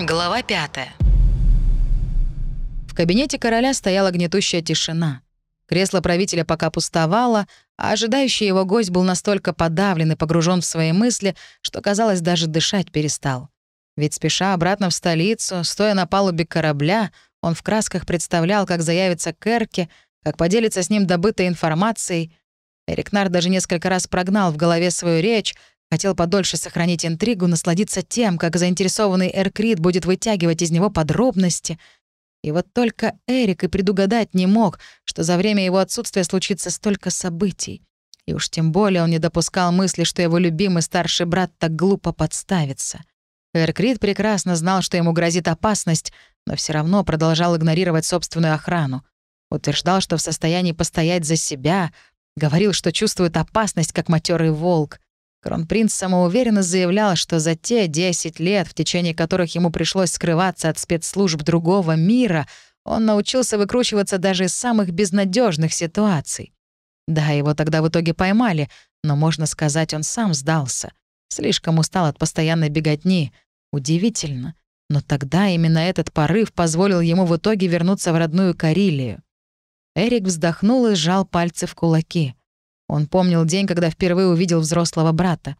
Глава пятая. В кабинете короля стояла гнетущая тишина. Кресло правителя пока пустовало, а ожидающий его гость был настолько подавлен и погружен в свои мысли, что, казалось, даже дышать перестал. Ведь спеша обратно в столицу, стоя на палубе корабля, он в красках представлял, как заявится Керке, как поделится с ним добытой информацией. Эрикнар даже несколько раз прогнал в голове свою речь, Хотел подольше сохранить интригу, насладиться тем, как заинтересованный Эркрит будет вытягивать из него подробности. И вот только Эрик и предугадать не мог, что за время его отсутствия случится столько событий. И уж тем более он не допускал мысли, что его любимый старший брат так глупо подставится. Эркрит прекрасно знал, что ему грозит опасность, но все равно продолжал игнорировать собственную охрану. Утверждал, что в состоянии постоять за себя, говорил, что чувствует опасность, как матерый волк. Кронпринц самоуверенно заявлял, что за те 10 лет, в течение которых ему пришлось скрываться от спецслужб другого мира, он научился выкручиваться даже из самых безнадежных ситуаций. Да, его тогда в итоге поймали, но, можно сказать, он сам сдался. Слишком устал от постоянной беготни. Удивительно. Но тогда именно этот порыв позволил ему в итоге вернуться в родную Карелию. Эрик вздохнул и сжал пальцы в кулаки. Он помнил день, когда впервые увидел взрослого брата.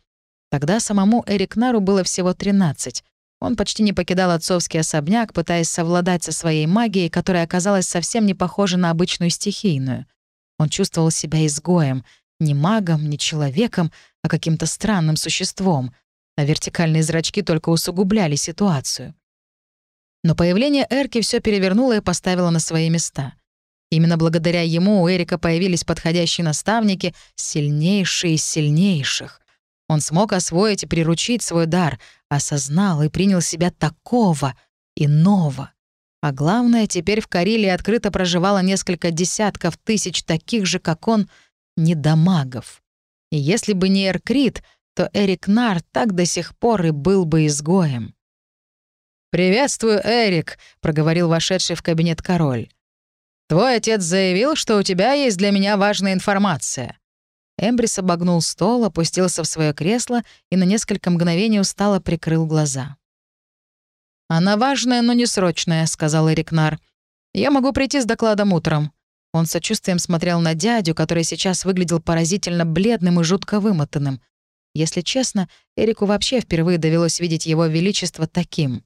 Тогда самому Эрик Нару было всего 13. Он почти не покидал отцовский особняк, пытаясь совладать со своей магией, которая оказалась совсем не похожа на обычную стихийную. Он чувствовал себя изгоем, не магом, не человеком, а каким-то странным существом, а вертикальные зрачки только усугубляли ситуацию. Но появление Эрки все перевернуло и поставило на свои места — Именно благодаря ему у Эрика появились подходящие наставники, сильнейшие из сильнейших. Он смог освоить и приручить свой дар, осознал и принял себя такого, иного. А главное, теперь в Карелии открыто проживало несколько десятков тысяч таких же, как он, недомагов. И если бы не Эркрит, то Эрик Нар так до сих пор и был бы изгоем. «Приветствую, Эрик», — проговорил вошедший в кабинет король. Твой отец заявил, что у тебя есть для меня важная информация». Эмбрис обогнул стол, опустился в свое кресло и на несколько мгновений устало прикрыл глаза. «Она важная, но не срочная», — сказал Эрикнар. «Я могу прийти с докладом утром». Он сочувствием смотрел на дядю, который сейчас выглядел поразительно бледным и жутко вымотанным. Если честно, Эрику вообще впервые довелось видеть его величество таким.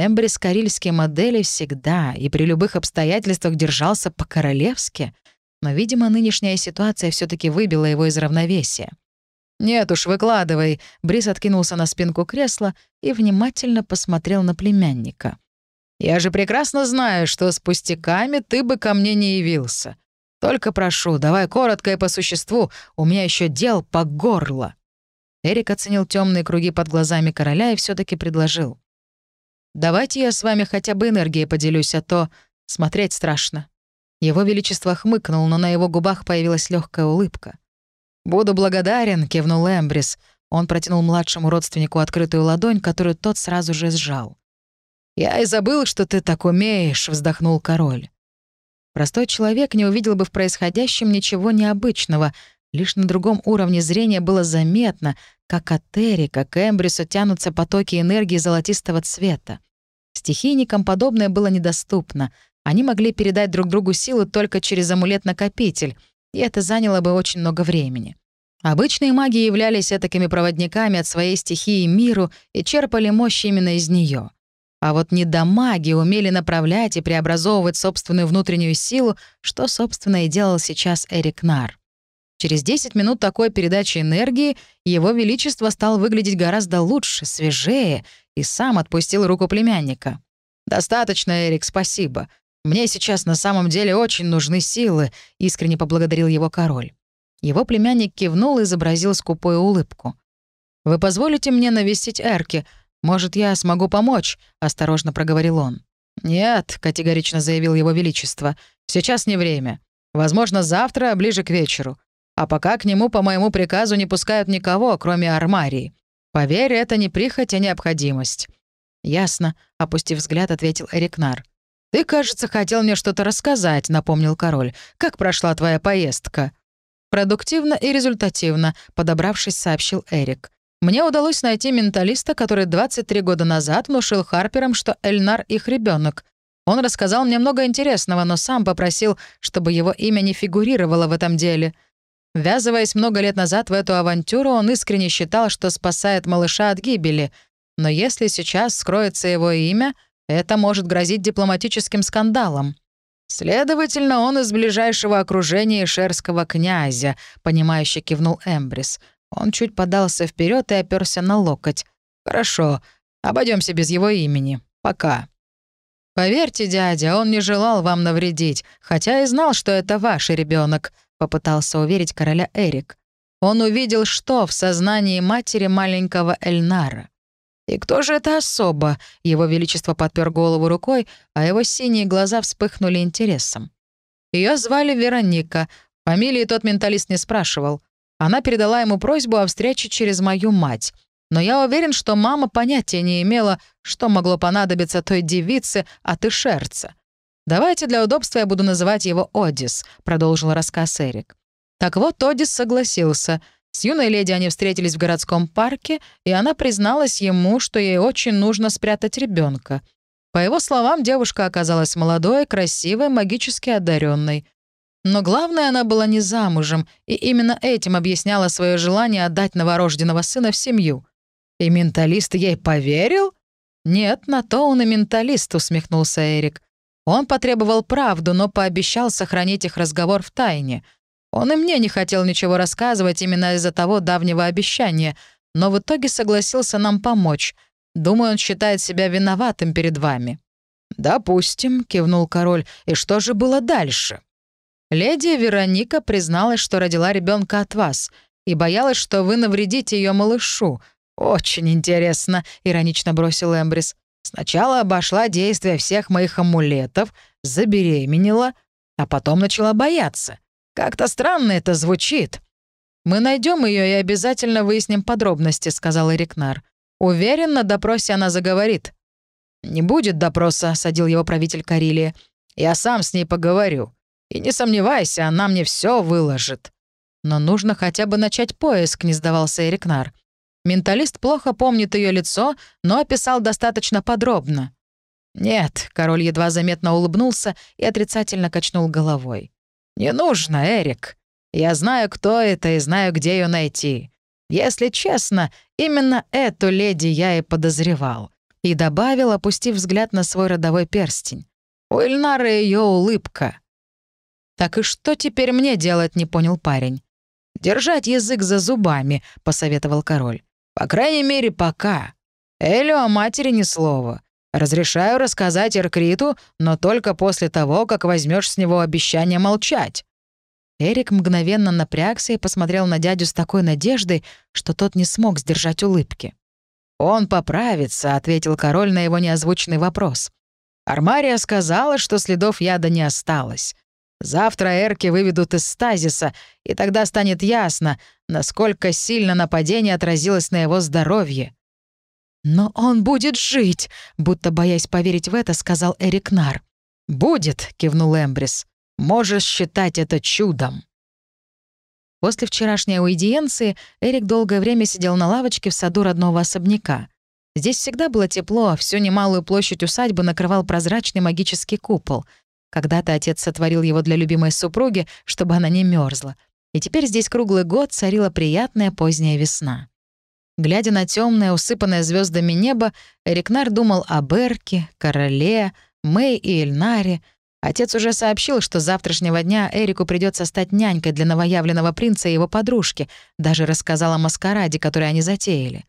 Эмбрис карельские модели всегда и при любых обстоятельствах держался по-королевски, но, видимо, нынешняя ситуация все таки выбила его из равновесия. «Нет уж, выкладывай», — Брис откинулся на спинку кресла и внимательно посмотрел на племянника. «Я же прекрасно знаю, что с пустяками ты бы ко мне не явился. Только прошу, давай коротко и по существу, у меня еще дел по горло». Эрик оценил темные круги под глазами короля и все таки предложил. Давайте я с вами хотя бы энергией поделюсь, а то смотреть страшно». Его Величество хмыкнул, но на его губах появилась легкая улыбка. «Буду благодарен», — кивнул Эмбрис. Он протянул младшему родственнику открытую ладонь, которую тот сразу же сжал. «Я и забыл, что ты так умеешь», — вздохнул король. Простой человек не увидел бы в происходящем ничего необычного. Лишь на другом уровне зрения было заметно, как от Эрика к Эмбрису тянутся потоки энергии золотистого цвета. Стихийникам подобное было недоступно. Они могли передать друг другу силу только через амулет-накопитель, и это заняло бы очень много времени. Обычные маги являлись этакими проводниками от своей стихии миру и черпали мощь именно из нее. А вот недомаги умели направлять и преобразовывать собственную внутреннюю силу, что, собственно, и делал сейчас Эрик Нар. Через 10 минут такой передачи энергии его величество стал выглядеть гораздо лучше, свежее и сам отпустил руку племянника. «Достаточно, Эрик, спасибо. Мне сейчас на самом деле очень нужны силы», — искренне поблагодарил его король. Его племянник кивнул и изобразил скупую улыбку. «Вы позволите мне навестить Эрки? Может, я смогу помочь?» — осторожно проговорил он. «Нет», — категорично заявил его величество, — «сейчас не время. Возможно, завтра, ближе к вечеру. А пока к нему по моему приказу не пускают никого, кроме Армарии. Поверь, это не прихоть, а необходимость». «Ясно», — опустив взгляд, ответил Эрикнар. «Ты, кажется, хотел мне что-то рассказать», — напомнил король. «Как прошла твоя поездка?» «Продуктивно и результативно», — подобравшись, сообщил Эрик. Мне удалось найти менталиста, который 23 года назад внушил Харперам, что Эльнар — их ребенок. Он рассказал мне много интересного, но сам попросил, чтобы его имя не фигурировало в этом деле. Ввязываясь много лет назад в эту авантюру, он искренне считал, что спасает малыша от гибели. Но если сейчас скроется его имя, это может грозить дипломатическим скандалом. «Следовательно, он из ближайшего окружения шерского князя», — понимающе кивнул Эмбрис. Он чуть подался вперед и оперся на локоть. «Хорошо, обойдемся без его имени. Пока». «Поверьте, дядя, он не желал вам навредить, хотя и знал, что это ваш ребенок, попытался уверить короля Эрик. Он увидел, что в сознании матери маленького Эльнара. «И кто же это особо?» Его Величество подпер голову рукой, а его синие глаза вспыхнули интересом. Ее звали Вероника. Фамилии тот менталист не спрашивал. Она передала ему просьбу о встрече через мою мать. Но я уверен, что мама понятия не имела, что могло понадобиться той девице от Ишерца. «Давайте для удобства я буду называть его Одис», — продолжил рассказ Эрик. Так вот, Одис согласился. С юной леди они встретились в городском парке, и она призналась ему, что ей очень нужно спрятать ребенка. По его словам, девушка оказалась молодой, красивой, магически одаренной. Но главное, она была не замужем, и именно этим объясняла свое желание отдать новорожденного сына в семью. «И менталист ей поверил?» «Нет, на то он и менталист», — усмехнулся Эрик. Он потребовал правду, но пообещал сохранить их разговор в тайне. Он и мне не хотел ничего рассказывать именно из-за того давнего обещания, но в итоге согласился нам помочь. Думаю, он считает себя виноватым перед вами». «Допустим», — кивнул король. «И что же было дальше?» Леди Вероника призналась, что родила ребенка от вас и боялась, что вы навредите ее малышу. Очень интересно, иронично бросил Эмбрис. Сначала обошла действие всех моих амулетов, забеременела, а потом начала бояться. Как-то странно это звучит. Мы найдем ее и обязательно выясним подробности, сказал Эрикнар. Уверен, на допросе она заговорит. Не будет допроса, садил его правитель Карелии. Я сам с ней поговорю. И не сомневайся, она мне все выложит. Но нужно хотя бы начать поиск, не сдавался Эрикнар. Менталист плохо помнит ее лицо, но описал достаточно подробно. «Нет», — король едва заметно улыбнулся и отрицательно качнул головой. «Не нужно, Эрик. Я знаю, кто это и знаю, где ее найти. Если честно, именно эту леди я и подозревал». И добавил, опустив взгляд на свой родовой перстень. «У Эльнары ее улыбка. «Так и что теперь мне делать?» — не понял парень. «Держать язык за зубами», — посоветовал король. «По крайней мере, пока. Элю о матери ни слова. Разрешаю рассказать Эркриту, но только после того, как возьмешь с него обещание молчать». Эрик мгновенно напрягся и посмотрел на дядю с такой надеждой, что тот не смог сдержать улыбки. «Он поправится», — ответил король на его неозвученный вопрос. «Армария сказала, что следов яда не осталось. Завтра эрки выведут из стазиса, и тогда станет ясно, насколько сильно нападение отразилось на его здоровье. «Но он будет жить!» — будто боясь поверить в это, сказал Эрик Нар. «Будет!» — кивнул Эмбрис. «Можешь считать это чудом!» После вчерашней аудиенции Эрик долгое время сидел на лавочке в саду родного особняка. Здесь всегда было тепло, всю немалую площадь усадьбы накрывал прозрачный магический купол. Когда-то отец сотворил его для любимой супруги, чтобы она не мерзла. И теперь здесь круглый год царила приятная поздняя весна. Глядя на темное, усыпанное звездами небо, Эрикнар думал о Берке, Короле, Мэй и Эльнаре. Отец уже сообщил, что с завтрашнего дня Эрику придется стать нянькой для новоявленного принца и его подружки, даже рассказал о маскараде, который они затеяли.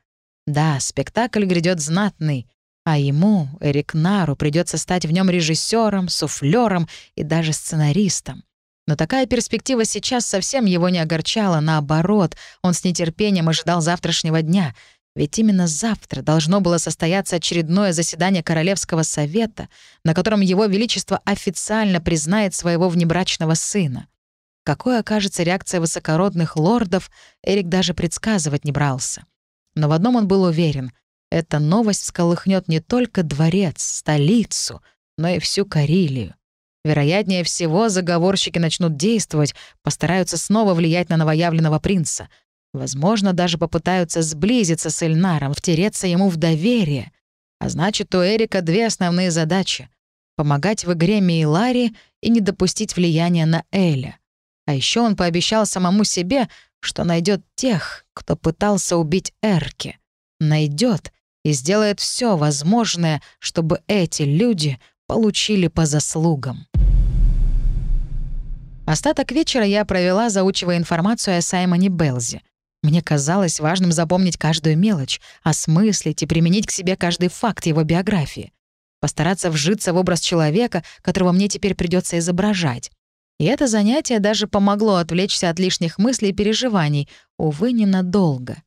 Да, спектакль грядет знатный. А ему, Эрик Нару, придется стать в нем режиссером, суфлером и даже сценаристом. Но такая перспектива сейчас совсем его не огорчала, наоборот, он с нетерпением ожидал завтрашнего дня, ведь именно завтра должно было состояться очередное заседание Королевского совета, на котором Его Величество официально признает своего внебрачного сына. Какой окажется реакция высокородных лордов, Эрик даже предсказывать не брался. Но в одном он был уверен эта новость всколыхнет не только дворец, столицу, но и всю Карелию. Вероятнее всего, заговорщики начнут действовать, постараются снова влиять на новоявленного принца. Возможно, даже попытаются сблизиться с Эльнаром, втереться ему в доверие. А значит, у Эрика две основные задачи — помогать в игре Мейлари и не допустить влияния на Эля. А еще он пообещал самому себе, что найдет тех, кто пытался убить Эрки. Найдет и сделает все возможное, чтобы эти люди получили по заслугам. Остаток вечера я провела, заучивая информацию о Саймоне Белзи. Мне казалось важным запомнить каждую мелочь, осмыслить и применить к себе каждый факт его биографии. Постараться вжиться в образ человека, которого мне теперь придется изображать. И это занятие даже помогло отвлечься от лишних мыслей и переживаний, увы, ненадолго.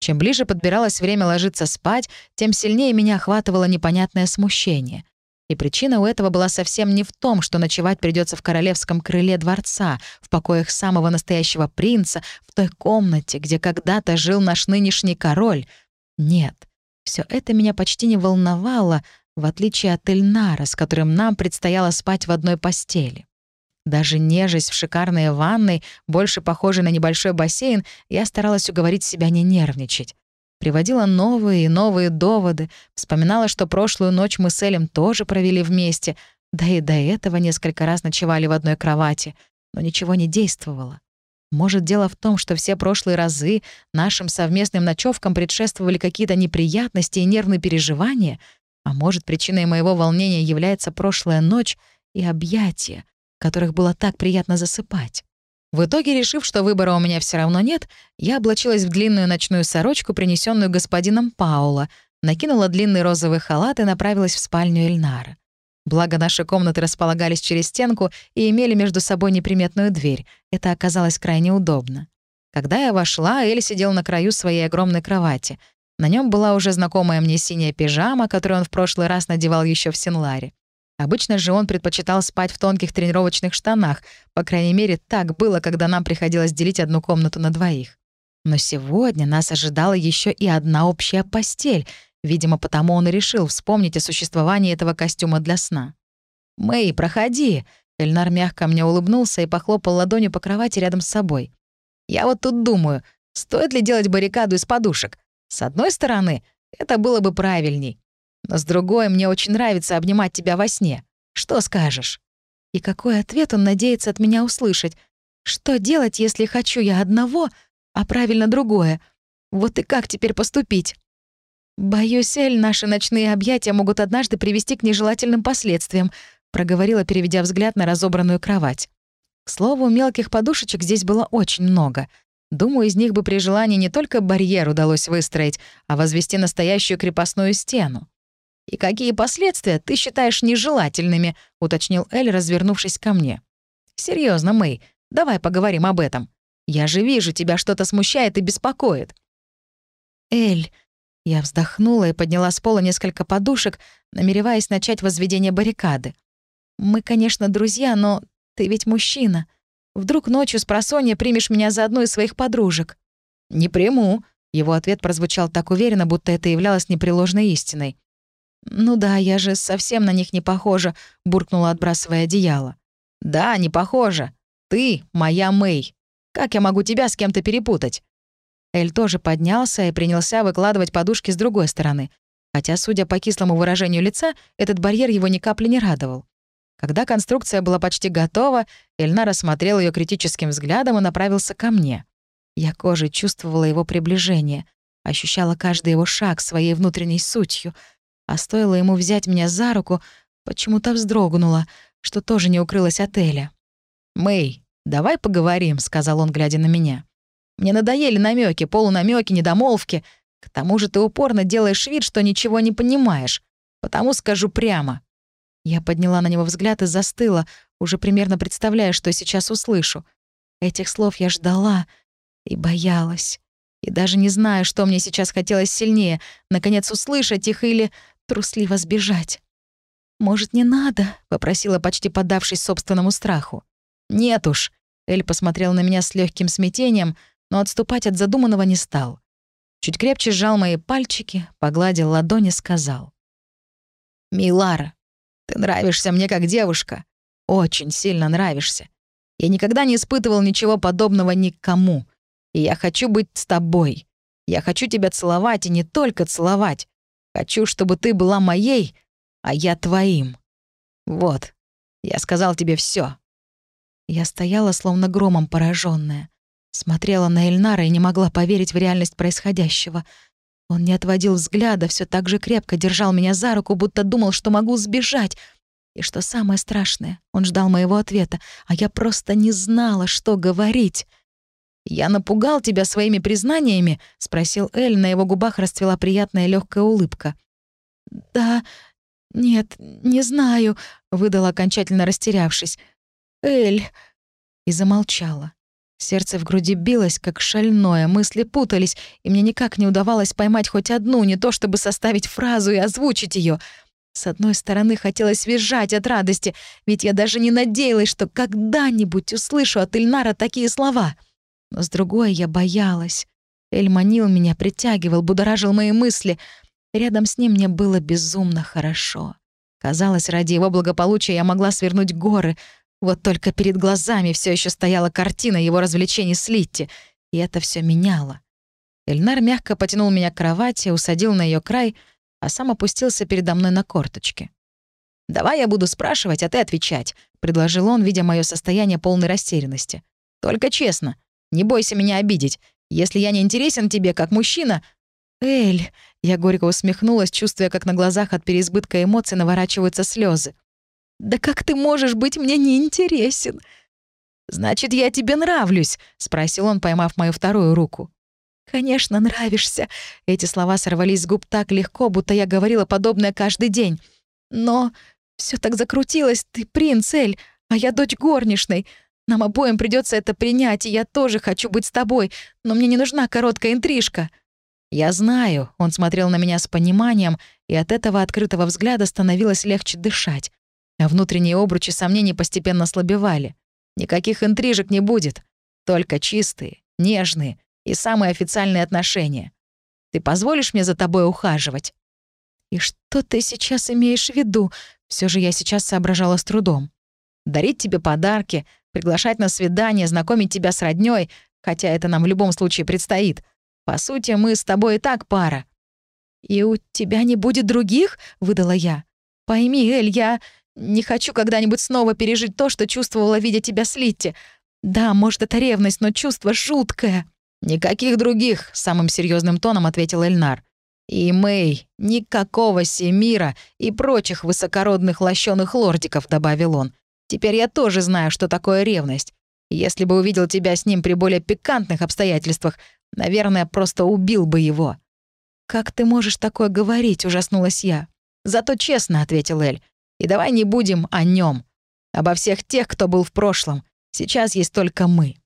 Чем ближе подбиралось время ложиться спать, тем сильнее меня охватывало непонятное смущение. И причина у этого была совсем не в том, что ночевать придется в королевском крыле дворца, в покоях самого настоящего принца, в той комнате, где когда-то жил наш нынешний король. Нет, все это меня почти не волновало, в отличие от Эльнара, с которым нам предстояло спать в одной постели. Даже нежесть в шикарной ванной, больше похожей на небольшой бассейн, я старалась уговорить себя не нервничать. Приводила новые и новые доводы, вспоминала, что прошлую ночь мы с Элем тоже провели вместе, да и до этого несколько раз ночевали в одной кровати, но ничего не действовало. Может, дело в том, что все прошлые разы нашим совместным ночевкам предшествовали какие-то неприятности и нервные переживания, а может, причиной моего волнения является прошлая ночь и объятия, которых было так приятно засыпать. В итоге, решив, что выбора у меня все равно нет, я облачилась в длинную ночную сорочку, принесенную господином Паула, накинула длинный розовый халат и направилась в спальню Эльнара. Благо, наши комнаты располагались через стенку и имели между собой неприметную дверь. Это оказалось крайне удобно. Когда я вошла, Эль сидел на краю своей огромной кровати. На нем была уже знакомая мне синяя пижама, которую он в прошлый раз надевал еще в Синларе. Обычно же он предпочитал спать в тонких тренировочных штанах. По крайней мере, так было, когда нам приходилось делить одну комнату на двоих. Но сегодня нас ожидала еще и одна общая постель. Видимо, потому он и решил вспомнить о существовании этого костюма для сна. «Мэй, проходи!» Эльнар мягко мне улыбнулся и похлопал ладонью по кровати рядом с собой. «Я вот тут думаю, стоит ли делать баррикаду из подушек? С одной стороны, это было бы правильней. Но с другой, мне очень нравится обнимать тебя во сне. Что скажешь?» И какой ответ он надеется от меня услышать? Что делать, если хочу я одного, а правильно другое? Вот и как теперь поступить? «Боюсь, Эль, наши ночные объятия могут однажды привести к нежелательным последствиям», проговорила, переведя взгляд на разобранную кровать. К слову, мелких подушечек здесь было очень много. Думаю, из них бы при желании не только барьер удалось выстроить, а возвести настоящую крепостную стену. «И какие последствия ты считаешь нежелательными?» — уточнил Эль, развернувшись ко мне. Серьезно, Мэй, давай поговорим об этом. Я же вижу, тебя что-то смущает и беспокоит». «Эль...» Я вздохнула и подняла с пола несколько подушек, намереваясь начать возведение баррикады. «Мы, конечно, друзья, но ты ведь мужчина. Вдруг ночью с просонья примешь меня за одну из своих подружек?» «Не приму», — его ответ прозвучал так уверенно, будто это являлось непреложной истиной. «Ну да, я же совсем на них не похожа», — буркнула, отбрасывая одеяло. «Да, не похожа. Ты моя Мэй. Как я могу тебя с кем-то перепутать?» Эль тоже поднялся и принялся выкладывать подушки с другой стороны. Хотя, судя по кислому выражению лица, этот барьер его ни капли не радовал. Когда конструкция была почти готова, Эльна рассмотрел ее критическим взглядом и направился ко мне. Я кожей чувствовала его приближение, ощущала каждый его шаг своей внутренней сутью — а стоило ему взять меня за руку, почему-то вздрогнула, что тоже не укрылась от Эля. «Мэй, давай поговорим», — сказал он, глядя на меня. «Мне надоели намеки, полунамеки, недомолвки. К тому же ты упорно делаешь вид, что ничего не понимаешь. Потому скажу прямо». Я подняла на него взгляд и застыла, уже примерно представляя, что сейчас услышу. Этих слов я ждала и боялась. И даже не знаю, что мне сейчас хотелось сильнее, наконец услышать их или трусливо сбежать. «Может, не надо?» — попросила, почти поддавшись собственному страху. «Нет уж». Эль посмотрел на меня с легким смятением, но отступать от задуманного не стал. Чуть крепче сжал мои пальчики, погладил ладони, сказал. «Милара, ты нравишься мне как девушка. Очень сильно нравишься. Я никогда не испытывал ничего подобного никому. И я хочу быть с тобой. Я хочу тебя целовать и не только целовать. Хочу, чтобы ты была моей, а я твоим. Вот, я сказал тебе все. Я стояла, словно громом пораженная, Смотрела на Эльнара и не могла поверить в реальность происходящего. Он не отводил взгляда, все так же крепко держал меня за руку, будто думал, что могу сбежать. И что самое страшное, он ждал моего ответа, а я просто не знала, что говорить. «Я напугал тебя своими признаниями?» — спросил Эль, на его губах расцвела приятная легкая улыбка. «Да, нет, не знаю», — выдала, окончательно растерявшись. «Эль...» И замолчала. Сердце в груди билось, как шальное, мысли путались, и мне никак не удавалось поймать хоть одну, не то чтобы составить фразу и озвучить ее. С одной стороны, хотелось визжать от радости, ведь я даже не надеялась, что когда-нибудь услышу от Ильнара такие слова. Но с другой я боялась. Эль манил меня, притягивал, будоражил мои мысли. Рядом с ним мне было безумно хорошо. Казалось, ради его благополучия я могла свернуть горы. Вот только перед глазами все еще стояла картина его развлечений с Литти, и это все меняло. Эльнар мягко потянул меня к кровати, усадил на ее край, а сам опустился передо мной на корточки. «Давай я буду спрашивать, а ты отвечать», — предложил он, видя мое состояние полной растерянности. «Только честно, не бойся меня обидеть. Если я не интересен тебе как мужчина...» «Эль...» — я горько усмехнулась, чувствуя, как на глазах от переизбытка эмоций наворачиваются слезы. «Да как ты можешь быть мне неинтересен?» «Значит, я тебе нравлюсь?» — спросил он, поймав мою вторую руку. «Конечно, нравишься». Эти слова сорвались с губ так легко, будто я говорила подобное каждый день. «Но все так закрутилось. Ты принц, Эль, а я дочь горничной. Нам обоим придется это принять, и я тоже хочу быть с тобой, но мне не нужна короткая интрижка». «Я знаю», — он смотрел на меня с пониманием, и от этого открытого взгляда становилось легче дышать. А внутренние обручи сомнений постепенно слабевали. Никаких интрижек не будет. Только чистые, нежные и самые официальные отношения. Ты позволишь мне за тобой ухаживать?» «И что ты сейчас имеешь в виду?» Все же я сейчас соображала с трудом. «Дарить тебе подарки, приглашать на свидание, знакомить тебя с роднёй, хотя это нам в любом случае предстоит. По сути, мы с тобой и так пара». «И у тебя не будет других?» — выдала я. «Пойми, Эль, я не хочу когда-нибудь снова пережить то, что чувствовала, видя тебя с Литти. Да, может, это ревность, но чувство жуткое». «Никаких других», — самым серьезным тоном ответил Эльнар. «И Мэй, никакого Семира и прочих высокородных лощеных лордиков», — добавил он. «Теперь я тоже знаю, что такое ревность. Если бы увидел тебя с ним при более пикантных обстоятельствах, наверное, просто убил бы его». «Как ты можешь такое говорить?» — ужаснулась я. «Зато честно», — ответил Эль. И давай не будем о нем, обо всех тех, кто был в прошлом. Сейчас есть только мы».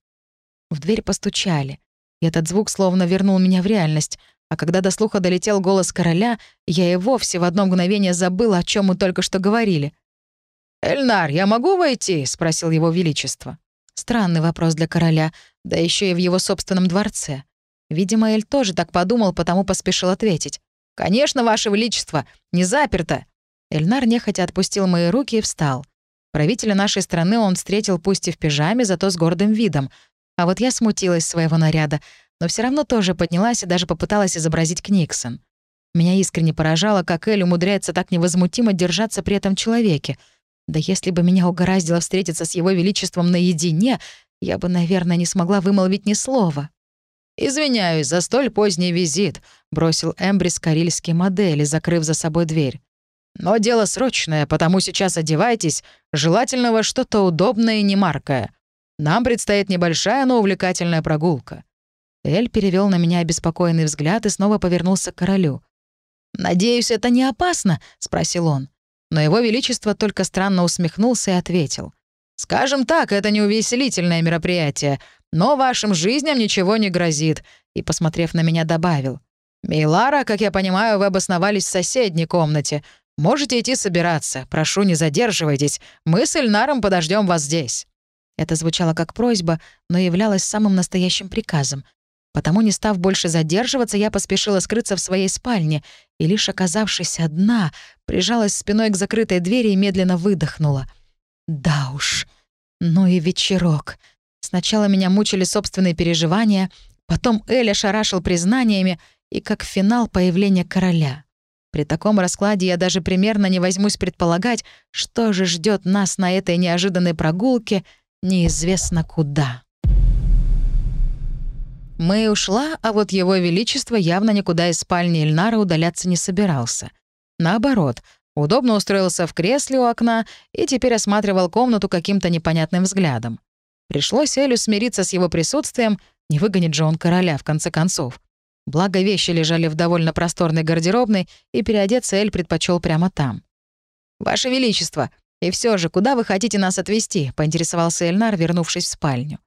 В дверь постучали, и этот звук словно вернул меня в реальность, а когда до слуха долетел голос короля, я и вовсе в одно мгновение забыла, о чем мы только что говорили. «Эльнар, я могу войти?» — спросил его величество. Странный вопрос для короля, да еще и в его собственном дворце. Видимо, Эль тоже так подумал, потому поспешил ответить. «Конечно, ваше величество, не заперто. Эльнар нехотя отпустил мои руки и встал. Правителя нашей страны он встретил пусть и в пижаме, зато с гордым видом. А вот я смутилась своего наряда, но все равно тоже поднялась и даже попыталась изобразить Книксон. Меня искренне поражало, как Эль умудряется так невозмутимо держаться при этом человеке. Да если бы меня угораздило встретиться с его величеством наедине, я бы, наверное, не смогла вымолвить ни слова. «Извиняюсь за столь поздний визит», — бросил Эмбрис карильские модели, закрыв за собой дверь. Но дело срочное, потому сейчас одевайтесь, желательно во что-то удобное и немаркое. Нам предстоит небольшая, но увлекательная прогулка». Эль перевел на меня обеспокоенный взгляд и снова повернулся к королю. «Надеюсь, это не опасно?» — спросил он. Но его величество только странно усмехнулся и ответил. «Скажем так, это не увеселительное мероприятие, но вашим жизням ничего не грозит», и, посмотрев на меня, добавил. «Мейлара, как я понимаю, вы обосновались в соседней комнате. Можете идти собираться. Прошу, не задерживайтесь. Мы с Эльнаром подождем вас здесь». Это звучало как просьба, но являлось самым настоящим приказом. Потому, не став больше задерживаться, я поспешила скрыться в своей спальне и, лишь оказавшись одна, прижалась спиной к закрытой двери и медленно выдохнула. «Да уж, ну и вечерок». Сначала меня мучили собственные переживания, Потом Эль ошарашил признаниями и как финал появления короля. При таком раскладе я даже примерно не возьмусь предполагать, что же ждет нас на этой неожиданной прогулке неизвестно куда. Мэй ушла, а вот его величество явно никуда из спальни Эльнара удаляться не собирался. Наоборот, удобно устроился в кресле у окна и теперь осматривал комнату каким-то непонятным взглядом. Пришлось Элю смириться с его присутствием, не выгонит же он короля, в конце концов. Благо, вещи лежали в довольно просторной гардеробной, и переодеться Эль предпочел прямо там. «Ваше Величество, и все же, куда вы хотите нас отвезти?» — поинтересовался Эльнар, вернувшись в спальню.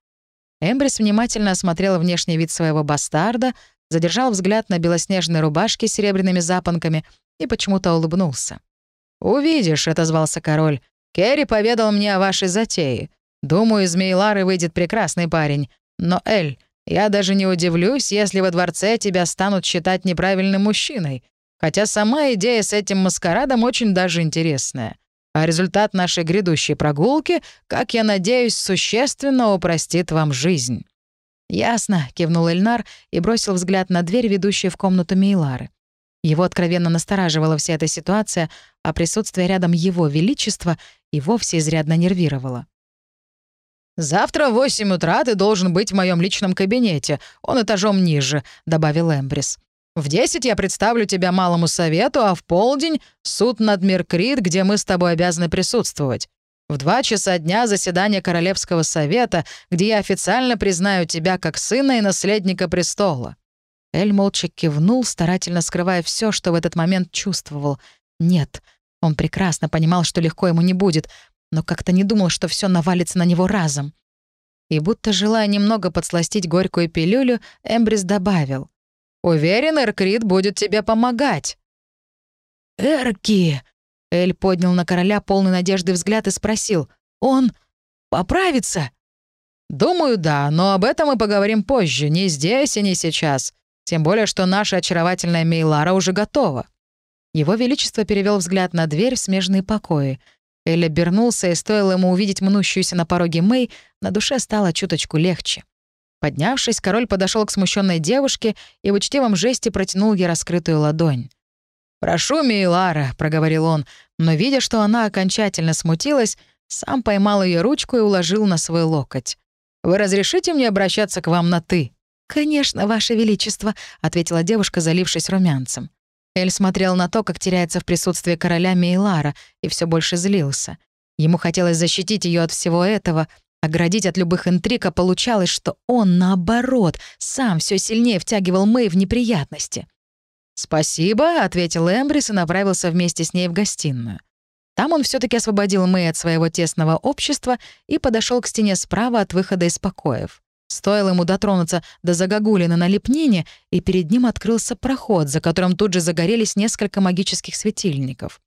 Эмбрис внимательно осмотрел внешний вид своего бастарда, задержал взгляд на белоснежной рубашке с серебряными запонками и почему-то улыбнулся. «Увидишь», — отозвался король. «Керри поведал мне о вашей затее. Думаю, из Мейлары выйдет прекрасный парень. Но, Эль, я даже не удивлюсь, если во дворце тебя станут считать неправильным мужчиной. Хотя сама идея с этим маскарадом очень даже интересная. А результат нашей грядущей прогулки, как я надеюсь, существенно упростит вам жизнь». «Ясно», — кивнул Эльнар и бросил взгляд на дверь, ведущую в комнату Мейлары. Его откровенно настораживала вся эта ситуация, а присутствие рядом его величества и вовсе изрядно нервировало. «Завтра в восемь утра ты должен быть в моем личном кабинете, он этажом ниже», — добавил Эмбрис. В десять я представлю тебя малому совету, а в полдень — суд над Меркрит, где мы с тобой обязаны присутствовать. В два часа дня заседание Королевского совета, где я официально признаю тебя как сына и наследника престола». Эль молча кивнул, старательно скрывая все, что в этот момент чувствовал. Нет, он прекрасно понимал, что легко ему не будет, но как-то не думал, что все навалится на него разом. И будто желая немного подсластить горькую пилюлю, Эмбрис добавил. Уверен, Эркрит будет тебе помогать». «Эрки!» Эль поднял на короля полный надежды взгляд и спросил. «Он поправится?» «Думаю, да, но об этом мы поговорим позже, не здесь и не сейчас. Тем более, что наша очаровательная Мейлара уже готова». Его Величество перевел взгляд на дверь в смежные покои. Эль обернулся, и стоило ему увидеть мнущуюся на пороге Мэй, на душе стало чуточку легче. Поднявшись, король подошел к смущенной девушке и в учтивом жесте протянул ей раскрытую ладонь. «Прошу, Мейлара», — проговорил он, но, видя, что она окончательно смутилась, сам поймал ее ручку и уложил на свой локоть. «Вы разрешите мне обращаться к вам на «ты»?» «Конечно, Ваше Величество», — ответила девушка, залившись румянцем. Эль смотрел на то, как теряется в присутствии короля Мейлара, и все больше злился. Ему хотелось защитить ее от всего этого — Оградить от любых интриг, а получалось, что он, наоборот, сам все сильнее втягивал Мэй в неприятности. «Спасибо», — ответил Эмбрис и направился вместе с ней в гостиную. Там он все таки освободил Мэй от своего тесного общества и подошел к стене справа от выхода из покоев. Стоило ему дотронуться до загогулины на лепнине, и перед ним открылся проход, за которым тут же загорелись несколько магических светильников.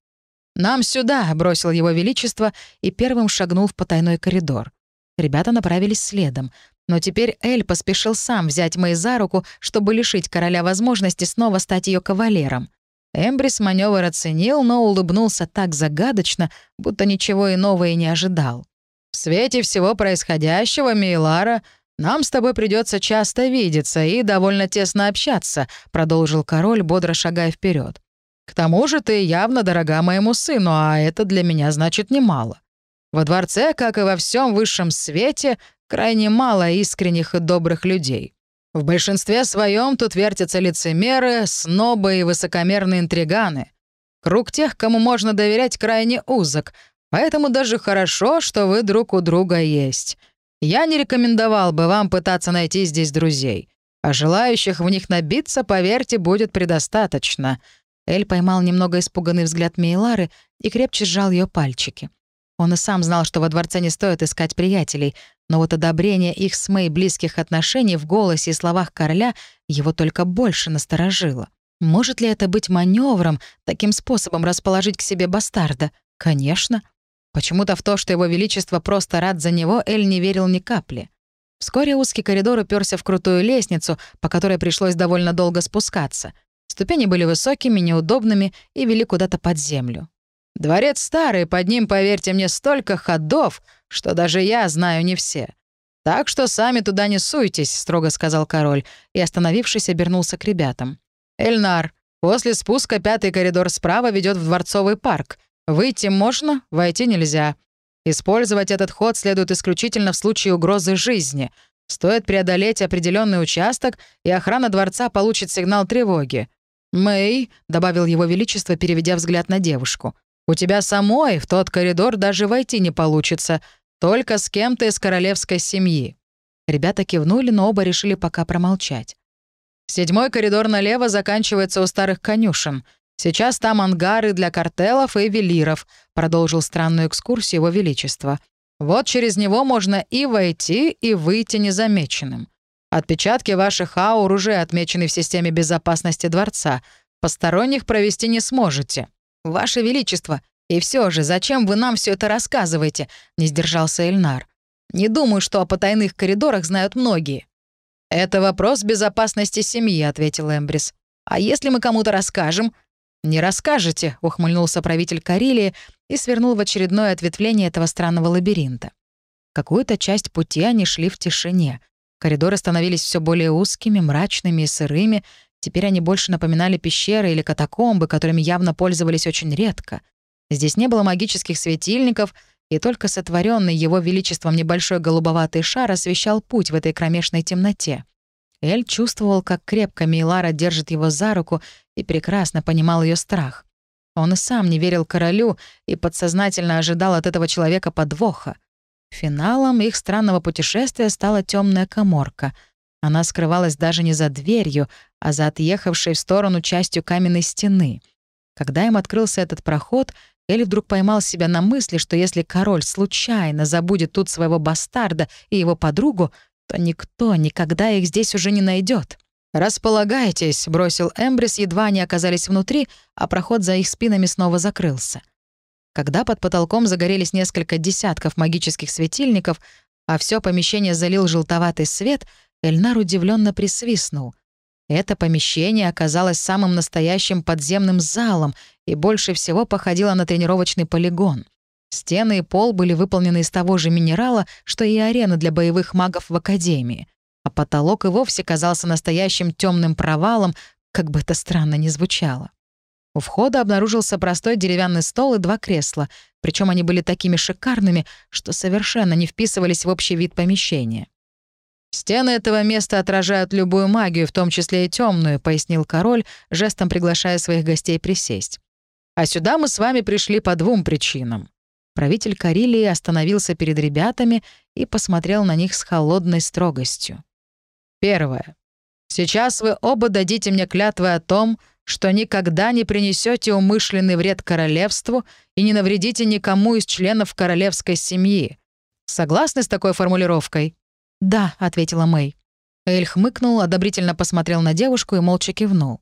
«Нам сюда!» — бросил его величество и первым шагнул в потайной коридор. Ребята направились следом. Но теперь Эль поспешил сам взять Мэй за руку, чтобы лишить короля возможности снова стать ее кавалером. Эмбрис маневр оценил, но улыбнулся так загадочно, будто ничего иного и не ожидал. «В свете всего происходящего, Мейлара, нам с тобой придется часто видеться и довольно тесно общаться», — продолжил король, бодро шагая вперед. «К тому же ты явно дорога моему сыну, а это для меня значит немало. Во дворце, как и во всем высшем свете, крайне мало искренних и добрых людей. В большинстве своем тут вертятся лицемеры, снобы и высокомерные интриганы. Круг тех, кому можно доверять, крайне узок, поэтому даже хорошо, что вы друг у друга есть. Я не рекомендовал бы вам пытаться найти здесь друзей. А желающих в них набиться, поверьте, будет предостаточно». Эль поймал немного испуганный взгляд Мейлары и крепче сжал ее пальчики. Он и сам знал, что во дворце не стоит искать приятелей, но вот одобрение их с Мэй близких отношений в голосе и словах короля его только больше насторожило. Может ли это быть маневром, таким способом расположить к себе бастарда? Конечно. Почему-то в то, что его величество просто рад за него, Эль не верил ни капли. Вскоре узкий коридор уперся в крутую лестницу, по которой пришлось довольно долго спускаться. Ступени были высокими, неудобными и вели куда-то под землю. Дворец старый, под ним, поверьте мне, столько ходов, что даже я знаю не все. «Так что сами туда не суйтесь», — строго сказал король, и, остановившись, обернулся к ребятам. «Эльнар, после спуска пятый коридор справа ведет в Дворцовый парк. Выйти можно, войти нельзя. Использовать этот ход следует исключительно в случае угрозы жизни. Стоит преодолеть определенный участок, и охрана дворца получит сигнал тревоги. «Мэй», — добавил его величество, переведя взгляд на девушку, «у тебя самой в тот коридор даже войти не получится, только с кем-то из королевской семьи». Ребята кивнули, но оба решили пока промолчать. Седьмой коридор налево заканчивается у старых конюшен. Сейчас там ангары для картелов и велиров», — продолжил странную экскурсию его величество. «Вот через него можно и войти, и выйти незамеченным. Отпечатки ваших аур уже отмечены в системе безопасности дворца. Посторонних провести не сможете. Ваше Величество, и все же, зачем вы нам все это рассказываете?» — не сдержался Эльнар. «Не думаю, что о потайных коридорах знают многие». «Это вопрос безопасности семьи», — ответил Эмбрис. «А если мы кому-то расскажем?» «Не расскажете», — ухмыльнулся правитель Карелии и свернул в очередное ответвление этого странного лабиринта. Какую-то часть пути они шли в тишине. Коридоры становились все более узкими, мрачными и сырыми. Теперь они больше напоминали пещеры или катакомбы, которыми явно пользовались очень редко. Здесь не было магических светильников, и только сотворенный его величеством небольшой голубоватый шар освещал путь в этой кромешной темноте. Эль чувствовал, как крепко Мейлара держит его за руку и прекрасно понимал ее страх. Он и сам не верил королю и подсознательно ожидал от этого человека подвоха. Финалом их странного путешествия стала темная коморка. Она скрывалась даже не за дверью, а за отъехавшей в сторону частью каменной стены. Когда им открылся этот проход, Эль вдруг поймал себя на мысли, что если король случайно забудет тут своего бастарда и его подругу, то никто никогда их здесь уже не найдет. «Располагайтесь», — бросил Эмбрис, едва они оказались внутри, а проход за их спинами снова закрылся. Когда под потолком загорелись несколько десятков магических светильников, а все помещение залил желтоватый свет, Эльнар удивленно присвистнул. Это помещение оказалось самым настоящим подземным залом и больше всего походило на тренировочный полигон. Стены и пол были выполнены из того же минерала, что и арена для боевых магов в Академии. А потолок и вовсе казался настоящим темным провалом, как бы это странно ни звучало. У входа обнаружился простой деревянный стол и два кресла, причем они были такими шикарными, что совершенно не вписывались в общий вид помещения. «Стены этого места отражают любую магию, в том числе и темную, пояснил король, жестом приглашая своих гостей присесть. «А сюда мы с вами пришли по двум причинам». Правитель Карелии остановился перед ребятами и посмотрел на них с холодной строгостью. «Первое. Сейчас вы оба дадите мне клятвы о том, что никогда не принесете умышленный вред королевству и не навредите никому из членов королевской семьи. Согласны с такой формулировкой?» «Да», — ответила Мэй. Эль хмыкнул, одобрительно посмотрел на девушку и молча кивнул.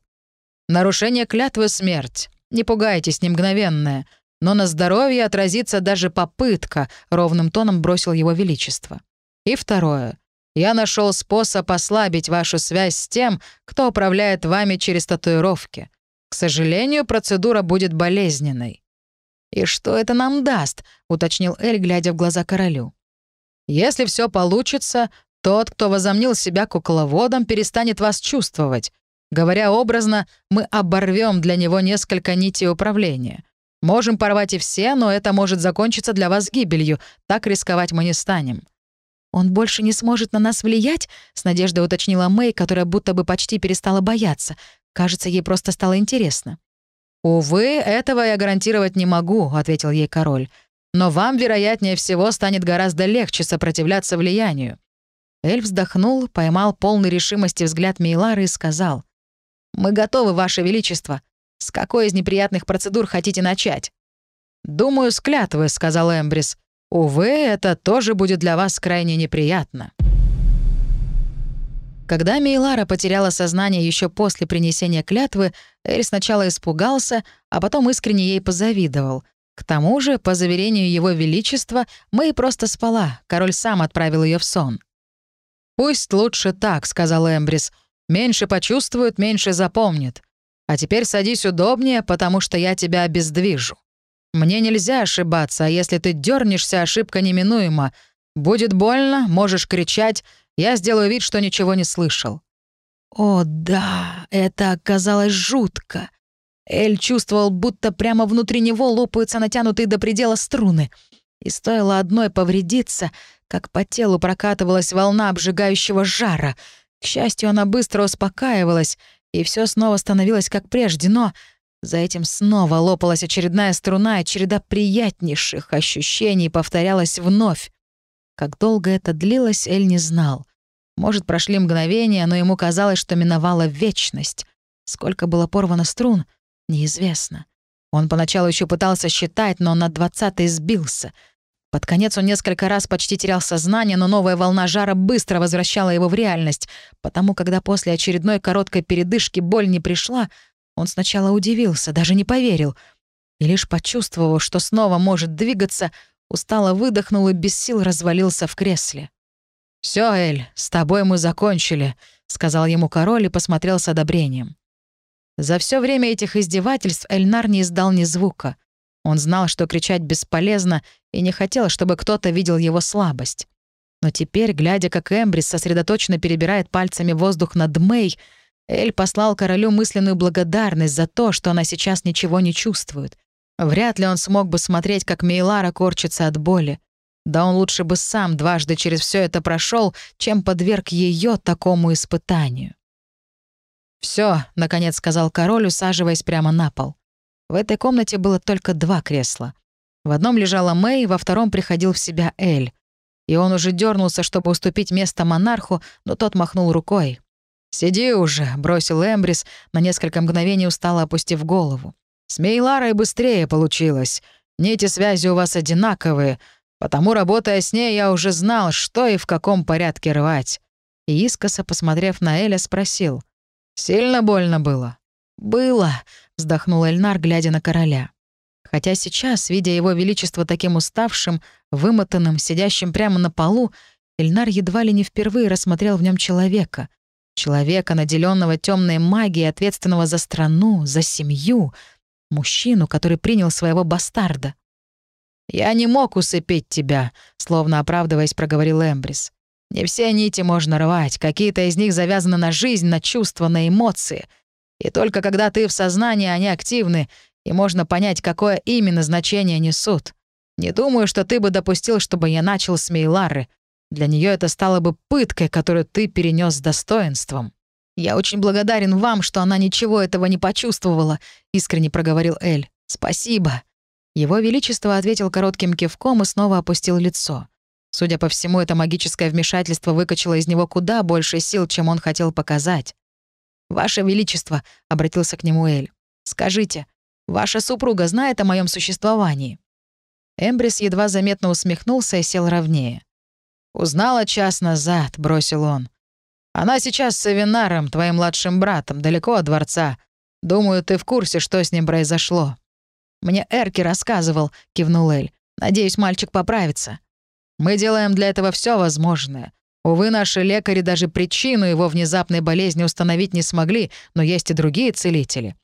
«Нарушение клятвы — смерть. Не пугайтесь, не мгновенное. Но на здоровье отразится даже попытка», — ровным тоном бросил его величество. «И второе. Я нашел способ ослабить вашу связь с тем, кто управляет вами через татуировки. К сожалению, процедура будет болезненной». «И что это нам даст?» — уточнил Эль, глядя в глаза королю. Если все получится, тот, кто возомнил себя кукловодом, перестанет вас чувствовать. Говоря образно, мы оборвем для него несколько нитей управления. Можем порвать и все, но это может закончиться для вас гибелью. Так рисковать мы не станем». «Он больше не сможет на нас влиять?» — с надеждой уточнила Мэй, которая будто бы почти перестала бояться. Кажется, ей просто стало интересно. «Увы, этого я гарантировать не могу», — ответил ей король. Но вам, вероятнее всего, станет гораздо легче сопротивляться влиянию». Эльф вздохнул, поймал полный решимости взгляд Мейлары и сказал. «Мы готовы, Ваше Величество. С какой из неприятных процедур хотите начать?» «Думаю, с клятвы», — сказал Эмбрис. «Увы, это тоже будет для вас крайне неприятно». Когда Мейлара потеряла сознание еще после принесения клятвы, Эль сначала испугался, а потом искренне ей позавидовал — к тому же, по заверению Его Величества, Мэй просто спала, король сам отправил ее в сон. «Пусть лучше так», — сказал Эмбрис. «Меньше почувствует, меньше запомнит. А теперь садись удобнее, потому что я тебя обездвижу. Мне нельзя ошибаться, а если ты дернешься, ошибка неминуема. Будет больно, можешь кричать, я сделаю вид, что ничего не слышал». О, да, это оказалось жутко. Эль чувствовал, будто прямо внутри него лопаются натянутые до предела струны. И стоило одной повредиться, как по телу прокатывалась волна обжигающего жара. К счастью, она быстро успокаивалась, и все снова становилось как прежде, но за этим снова лопалась очередная струна, и череда приятнейших ощущений повторялась вновь. Как долго это длилось, Эль не знал. Может, прошли мгновения, но ему казалось, что миновала вечность. Сколько было порвано струн, неизвестно. Он поначалу еще пытался считать, но на двадцатый сбился. Под конец он несколько раз почти терял сознание, но новая волна жара быстро возвращала его в реальность, потому когда после очередной короткой передышки боль не пришла, он сначала удивился, даже не поверил. И лишь почувствовав, что снова может двигаться, устало выдохнул и без сил развалился в кресле. Все, Эль, с тобой мы закончили», — сказал ему король и посмотрел с одобрением. За все время этих издевательств Эльнар не издал ни звука. Он знал, что кричать бесполезно, и не хотел, чтобы кто-то видел его слабость. Но теперь, глядя, как Эмбрис сосредоточенно перебирает пальцами воздух над Мэй, Эль послал королю мысленную благодарность за то, что она сейчас ничего не чувствует. Вряд ли он смог бы смотреть, как Мейлара корчится от боли. Да он лучше бы сам дважды через все это прошел, чем подверг ее такому испытанию. Все, наконец сказал король, усаживаясь прямо на пол. В этой комнате было только два кресла. В одном лежала Мэй, во втором приходил в себя Эль. И он уже дернулся, чтобы уступить место монарху, но тот махнул рукой. «Сиди уже», — бросил Эмбрис, на несколько мгновений устало опустив голову. «С Мейларой быстрее получилось. Нити связи у вас одинаковые, потому, работая с ней, я уже знал, что и в каком порядке рвать». И искоса, посмотрев на Эля, спросил. «Сильно больно было?» «Было», — вздохнул Эльнар, глядя на короля. Хотя сейчас, видя его величество таким уставшим, вымотанным, сидящим прямо на полу, Эльнар едва ли не впервые рассмотрел в нем человека. Человека, наделенного темной магией, ответственного за страну, за семью. Мужчину, который принял своего бастарда. «Я не мог усыпить тебя», — словно оправдываясь, проговорил Эмбрис. Не все нити можно рвать, какие-то из них завязаны на жизнь, на чувства, на эмоции. И только когда ты в сознании, они активны, и можно понять, какое именно значение несут. Не думаю, что ты бы допустил, чтобы я начал с Мейлары. Для нее это стало бы пыткой, которую ты перенес с достоинством. «Я очень благодарен вам, что она ничего этого не почувствовала», — искренне проговорил Эль. «Спасибо». Его Величество ответил коротким кивком и снова опустил лицо. Судя по всему, это магическое вмешательство выкачало из него куда больше сил, чем он хотел показать. «Ваше Величество», — обратился к нему Эль, — «скажите, ваша супруга знает о моем существовании?» Эмбрис едва заметно усмехнулся и сел ровнее. «Узнала час назад», — бросил он. «Она сейчас с Эвинаром, твоим младшим братом, далеко от дворца. Думаю, ты в курсе, что с ним произошло». «Мне Эрки рассказывал», — кивнул Эль. «Надеюсь, мальчик поправится». Мы делаем для этого все возможное. Увы, наши лекари даже причину его внезапной болезни установить не смогли, но есть и другие целители.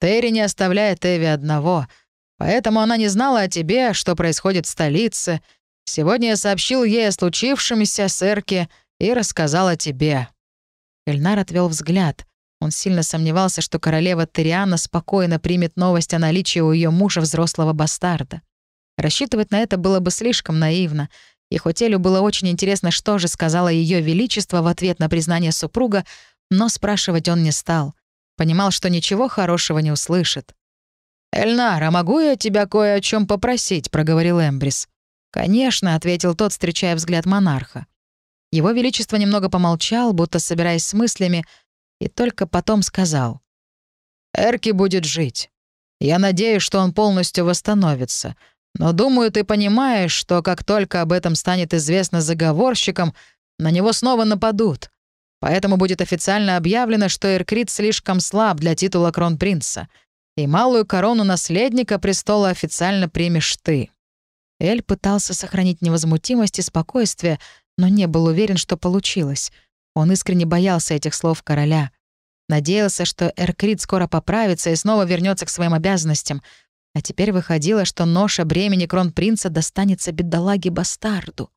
Терри не оставляет Эви одного, поэтому она не знала о тебе, что происходит в столице. Сегодня я сообщил ей о случившемся с Эрке и рассказал о тебе». Эльнар отвел взгляд. Он сильно сомневался, что королева Териана спокойно примет новость о наличии у ее мужа взрослого бастарда. Рассчитывать на это было бы слишком наивно — и хоть Элю было очень интересно, что же сказала Ее Величество в ответ на признание супруга, но спрашивать он не стал. Понимал, что ничего хорошего не услышит. «Эльнар, а могу я тебя кое о чем попросить?» — проговорил Эмбрис. «Конечно», — ответил тот, встречая взгляд монарха. Его Величество немного помолчал, будто собираясь с мыслями, и только потом сказал. «Эрки будет жить. Я надеюсь, что он полностью восстановится. Но, думаю, ты понимаешь, что как только об этом станет известно заговорщикам, на него снова нападут. Поэтому будет официально объявлено, что Иркрит слишком слаб для титула кронпринца, и малую корону наследника престола официально примешь ты». Эль пытался сохранить невозмутимость и спокойствие, но не был уверен, что получилось. Он искренне боялся этих слов короля. Надеялся, что Эркрит скоро поправится и снова вернется к своим обязанностям, а теперь выходило, что ноша бремени кронпринца достанется бедолаге-бастарду.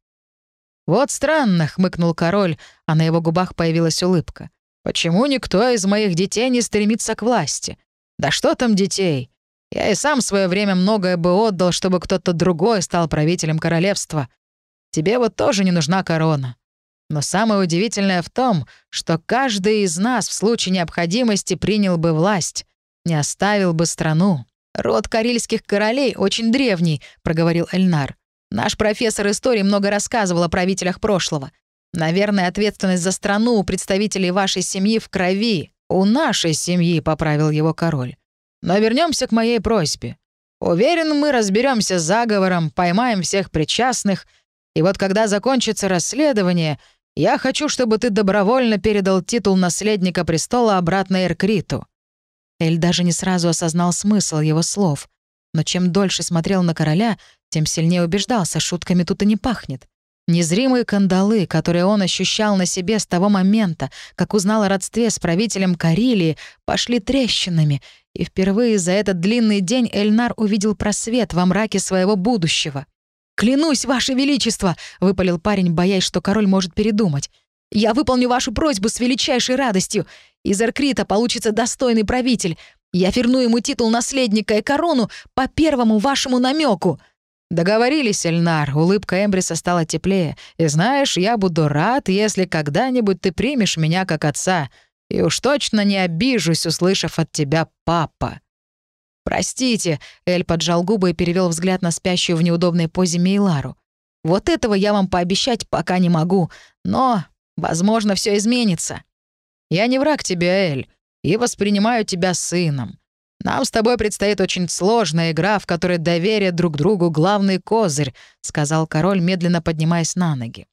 «Вот странно», — хмыкнул король, а на его губах появилась улыбка. «Почему никто из моих детей не стремится к власти? Да что там детей? Я и сам свое время многое бы отдал, чтобы кто-то другой стал правителем королевства. Тебе вот тоже не нужна корона. Но самое удивительное в том, что каждый из нас в случае необходимости принял бы власть, не оставил бы страну. «Род карельских королей очень древний», — проговорил Эльнар. «Наш профессор истории много рассказывал о правителях прошлого. Наверное, ответственность за страну у представителей вашей семьи в крови. У нашей семьи», — поправил его король. «Но вернемся к моей просьбе. Уверен, мы разберемся с заговором, поймаем всех причастных, и вот когда закончится расследование, я хочу, чтобы ты добровольно передал титул наследника престола обратно Эркриту. Эль даже не сразу осознал смысл его слов. Но чем дольше смотрел на короля, тем сильнее убеждался, шутками тут и не пахнет. Незримые кандалы, которые он ощущал на себе с того момента, как узнал о родстве с правителем Карелии, пошли трещинами, и впервые за этот длинный день Эльнар увидел просвет во мраке своего будущего. «Клянусь, Ваше Величество!» — выпалил парень, боясь, что король может передумать. «Я выполню вашу просьбу с величайшей радостью. Из Эркрита получится достойный правитель. Я верну ему титул наследника и корону по первому вашему намеку. «Договорились, Эльнар», — улыбка Эмбриса стала теплее. «И знаешь, я буду рад, если когда-нибудь ты примешь меня как отца. И уж точно не обижусь, услышав от тебя «папа». «Простите», — Эль поджал губы и перевел взгляд на спящую в неудобной позе Мейлару. «Вот этого я вам пообещать пока не могу, но, возможно, все изменится». Я не враг тебе, Эль, и воспринимаю тебя сыном. Нам с тобой предстоит очень сложная игра, в которой доверие друг другу — главный козырь», — сказал король, медленно поднимаясь на ноги.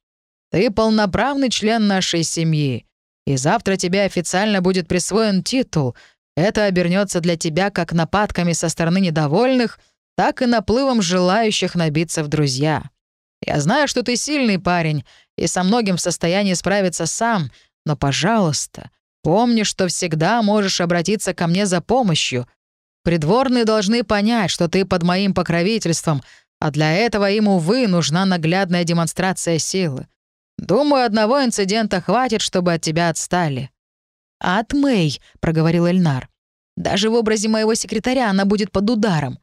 «Ты полноправный член нашей семьи, и завтра тебе официально будет присвоен титул. Это обернется для тебя как нападками со стороны недовольных, так и наплывом желающих набиться в друзья. Я знаю, что ты сильный парень и со многим в состоянии справиться сам, но, пожалуйста, помни, что всегда можешь обратиться ко мне за помощью. Придворные должны понять, что ты под моим покровительством, а для этого им, увы, нужна наглядная демонстрация силы. Думаю, одного инцидента хватит, чтобы от тебя отстали». «От Мэй», — проговорил Эльнар. «Даже в образе моего секретаря она будет под ударом».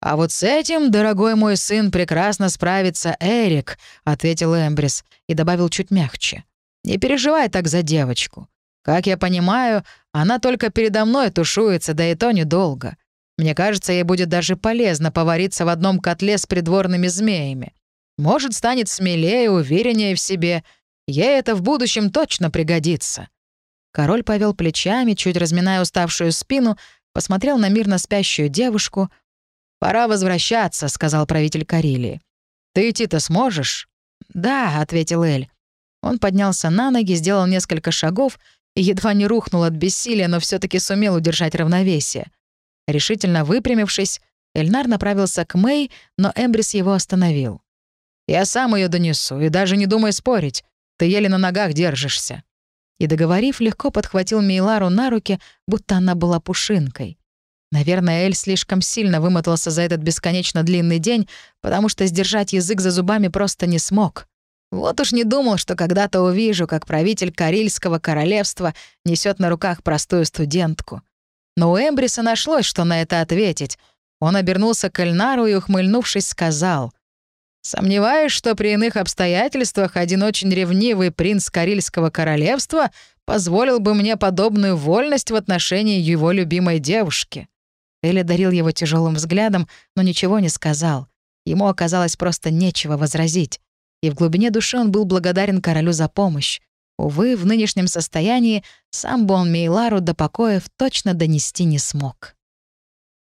«А вот с этим, дорогой мой сын, прекрасно справится Эрик», — ответил Эмбрис и добавил чуть мягче. Не переживай так за девочку. Как я понимаю, она только передо мной тушуется, да и то недолго. Мне кажется, ей будет даже полезно повариться в одном котле с придворными змеями. Может, станет смелее, увереннее в себе. Ей это в будущем точно пригодится». Король повел плечами, чуть разминая уставшую спину, посмотрел на мирно спящую девушку. «Пора возвращаться», — сказал правитель Карелии. «Ты идти-то сможешь?» «Да», — ответил Эль. Он поднялся на ноги, сделал несколько шагов и едва не рухнул от бессилия, но все таки сумел удержать равновесие. Решительно выпрямившись, Эльнар направился к Мэй, но Эмбрис его остановил. «Я сам ее донесу, и даже не думай спорить. Ты еле на ногах держишься». И, договорив, легко подхватил Мейлару на руки, будто она была пушинкой. Наверное, Эль слишком сильно вымотался за этот бесконечно длинный день, потому что сдержать язык за зубами просто не смог. Вот уж не думал, что когда-то увижу, как правитель Карильского королевства несет на руках простую студентку. Но у Эмбриса нашлось, что на это ответить. Он обернулся к Эльнару и, ухмыльнувшись, сказал, «Сомневаюсь, что при иных обстоятельствах один очень ревнивый принц Карильского королевства позволил бы мне подобную вольность в отношении его любимой девушки». Эля дарил его тяжелым взглядом, но ничего не сказал. Ему оказалось просто нечего возразить и в глубине души он был благодарен королю за помощь. Увы, в нынешнем состоянии сам бы он Мейлару до покоев точно донести не смог.